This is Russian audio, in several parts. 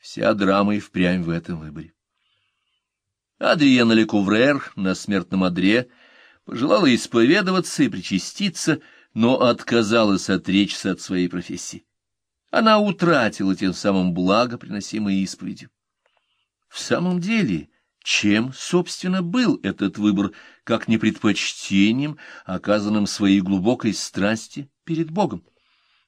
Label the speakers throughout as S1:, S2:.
S1: Вся драма и впрямь в этом выборе. Адриена Лекуврер на смертном одре пожелала исповедоваться и причаститься, но отказалась отречься от своей профессии. Она утратила тем самым благо, приносимое исповедью. В самом деле, чем, собственно, был этот выбор, как не предпочтением, оказанным своей глубокой страсти перед Богом?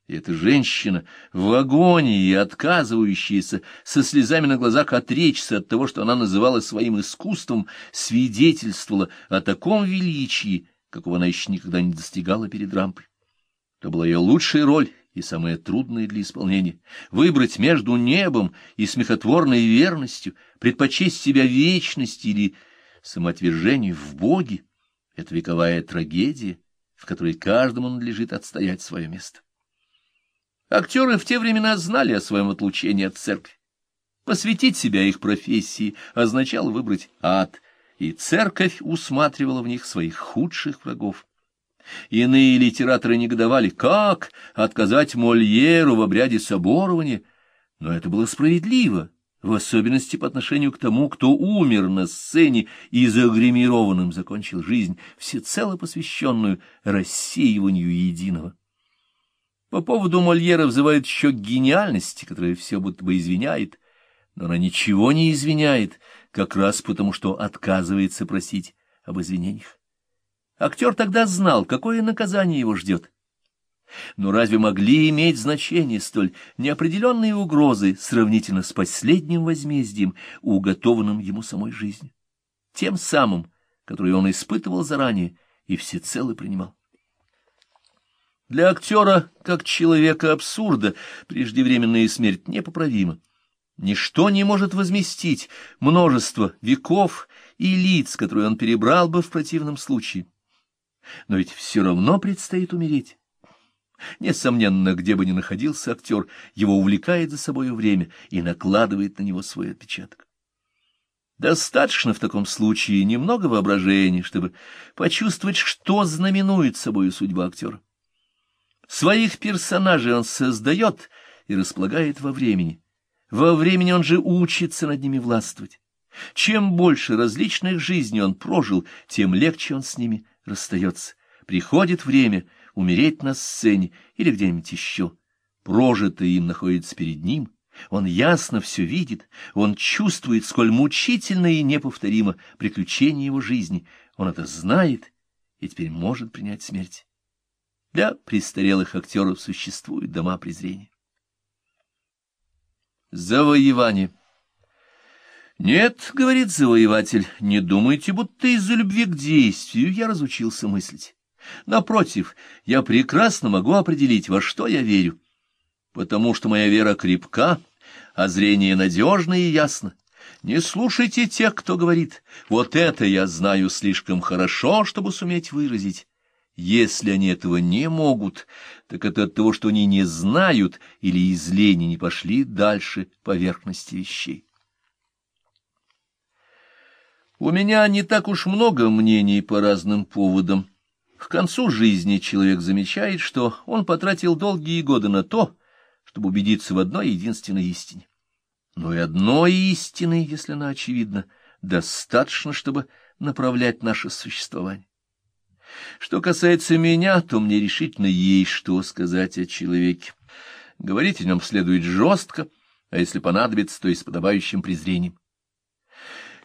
S1: И эта женщина в агонии, отказывающаяся со слезами на глазах отречься от того, что она называла своим искусством, свидетельствовала о таком величии, какого она еще никогда не достигала перед рампой. Это была ее лучшая роль и самое трудное для исполнения — выбрать между небом и смехотворной верностью, предпочесть себя вечности или самоотвержению в Боге — это вековая трагедия, в которой каждому надлежит отстоять свое место. Актеры в те времена знали о своем отлучении от церкви. Посвятить себя их профессии означало выбрать ад, и церковь усматривала в них своих худших врагов. Иные литераторы негодовали, как отказать Мольеру в обряде соборования, но это было справедливо, в особенности по отношению к тому, кто умер на сцене и загримированным закончил жизнь, всецело посвященную рассеиванию единого. По поводу Мольера взывают еще гениальности, которая все будто бы извиняет, но она ничего не извиняет, как раз потому, что отказывается просить об извинениях. Актер тогда знал, какое наказание его ждет. Но разве могли иметь значение столь неопределенные угрозы сравнительно с последним возмездием, уготованным ему самой жизнью? Тем самым, который он испытывал заранее и всецело принимал. Для актера, как человека абсурда, преждевременная смерть непоправима. Ничто не может возместить множество веков и лиц, которые он перебрал бы в противном случае. Но ведь все равно предстоит умереть. Несомненно, где бы ни находился актер, его увлекает за собою время и накладывает на него свой отпечаток. Достаточно в таком случае немного воображения, чтобы почувствовать, что знаменует собою судьба актера. Своих персонажей он создает и располагает во времени. Во времени он же учится над ними властвовать. Чем больше различных жизней он прожил, тем легче он с ними расстается. Приходит время умереть на сцене или где-нибудь еще. Прожитое им находится перед ним. Он ясно все видит, он чувствует, сколь мучительно и неповторимо приключение его жизни. Он это знает и теперь может принять смерть. Для престарелых актеров существуют дома презрения. Завоевание «Нет, — говорит завоеватель, — не думайте, будто из-за любви к действию я разучился мыслить. Напротив, я прекрасно могу определить, во что я верю, потому что моя вера крепка, а зрение надежно и ясно. Не слушайте тех, кто говорит, вот это я знаю слишком хорошо, чтобы суметь выразить. Если они этого не могут, так это от того, что они не знают или из лени не пошли дальше поверхности вещей. У меня не так уж много мнений по разным поводам. К концу жизни человек замечает, что он потратил долгие годы на то, чтобы убедиться в одной единственной истине. Но и одной истины, если она очевидна, достаточно, чтобы направлять наше существование. Что касается меня, то мне решительно есть что сказать о человеке. Говорить о нем следует жестко, а если понадобится, то и с подобающим презрением.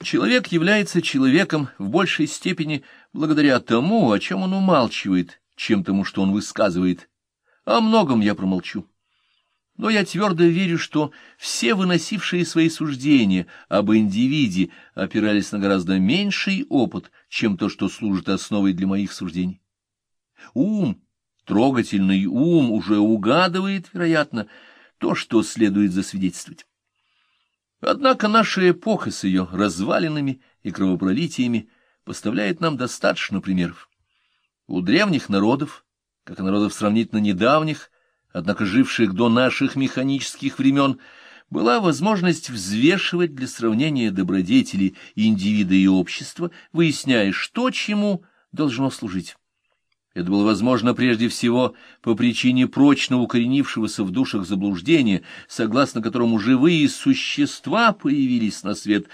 S1: Человек является человеком в большей степени благодаря тому, о чем он умалчивает, чем тому, что он высказывает. О многом я промолчу. Но я твердо верю, что все выносившие свои суждения об индивиде опирались на гораздо меньший опыт, чем то, что служит основой для моих суждений. Ум, трогательный ум, уже угадывает, вероятно, то, что следует засвидетельствовать. Однако наша эпоха с ее развалинами и кровопролитиями поставляет нам достаточно примеров. У древних народов, как и народов сравнительно недавних, однако живших до наших механических времен, была возможность взвешивать для сравнения добродетели индивида и общества, выясняя, что чему должно служить. Это было возможно прежде всего по причине прочно укоренившегося в душах заблуждения, согласно которому живые существа появились на свет